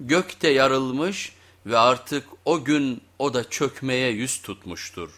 Gök de yarılmış ve artık o gün o da çökmeye yüz tutmuştur.